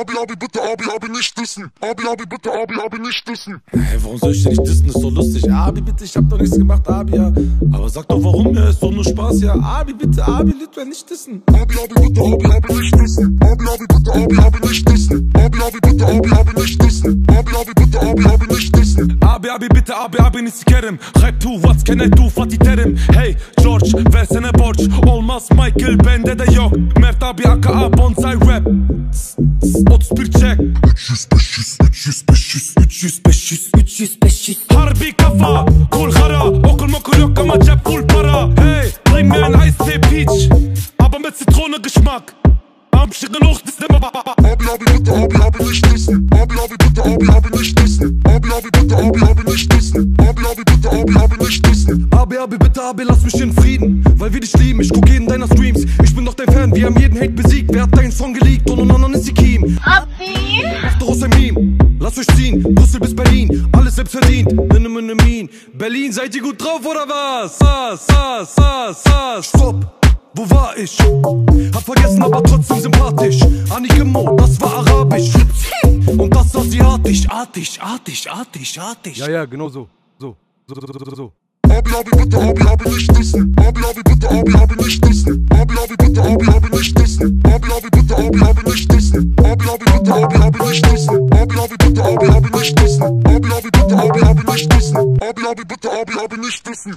Abi, Abi, bitte, Abi, Abi, nicht dissen. Abi, Abi, bitte, Abi, Abi, nicht dissen. Hey, warum soll ich denn nicht dissen? Ist so lustig. Abi, bitte, ich hab doch nichts gemacht, Abi, ja. Aber sag doch warum, ja, ist doch nur Spaß, ja. Abi, bitte, Abi, literally nicht dissen. Abi, Abi, bitte, Abi, Abi, nicht dissen. Abi, Abi, bitte, Abi, Abi, nicht dissen. Abi, Abi, bitte, Abi, Abi, nicht dissen. Abi, Abi, bitte, Abi, Abi, nicht dissen. Abi, Abi, bitte, Abi, Abi, nicht sikerim. Rap tu, what can I do, Fatih Terim. Hey, George, versene borç. Olmaz Michael, bende de yok. Mert abi, aka bonsai rap. 31 check. 300, 500, 300, 500, 300, 500, 300 500 Harbi kafa, kul kara Okul mokul yok ama cep full para Hey, bring mir ein Eistee Peach Aber mit Zitronengeschmack Am Schicken hoch, das nimmer Abi, Abi, bitte, Abi, Abi, nicht dissen. Abi, Abi, bitte, Abi, Abi, nicht dissen. Abi, Abi, bitte, Abi, Abi, nicht dissen. Abi, lass mich in Frieden, weil wir dich lieben. Ich guck jeden deiner Streams. Ich bin doch dein Fan, wir haben jeden Hate besiegt. Wer hat deinen Song geleakt? Und und ist die Kim. Abi. Mach daraus ein Meme. Lass euch ziehen, Brüssel bis Berlin, alles selbst verdient. Minne, minne, min. Berlin, seid ihr gut drauf oder was? Sass, sass, sass, sass. Stopp. Wo war ich? Hab vergessen, aber trotzdem sympathisch. Anigemo, das war arabisch. Und das asiatisch. Artig, artig, artig, artig. Ja, ja, genau so. So, so, so, so, so. Abi, Abi, bitte, Abi, Abi, nicht dissen. Abi, Abi, bitte, Abi, Abi, nicht dissen. Abi, Abi, bitte, Abi, Abi, nicht dissen. Abi, Abi, bitte, Abi, Abi, nicht dissen. Abi, Abi, bitte, Abi, Abi, nicht dissen. Abi, Abi, bitte, Abi, Abi, nicht dissen. Abi, Abi, bitte, Abi, Abi, nicht dissen. Abi, Abi, bitte, Abi, Abi, nicht dissen.